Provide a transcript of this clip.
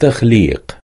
تخليق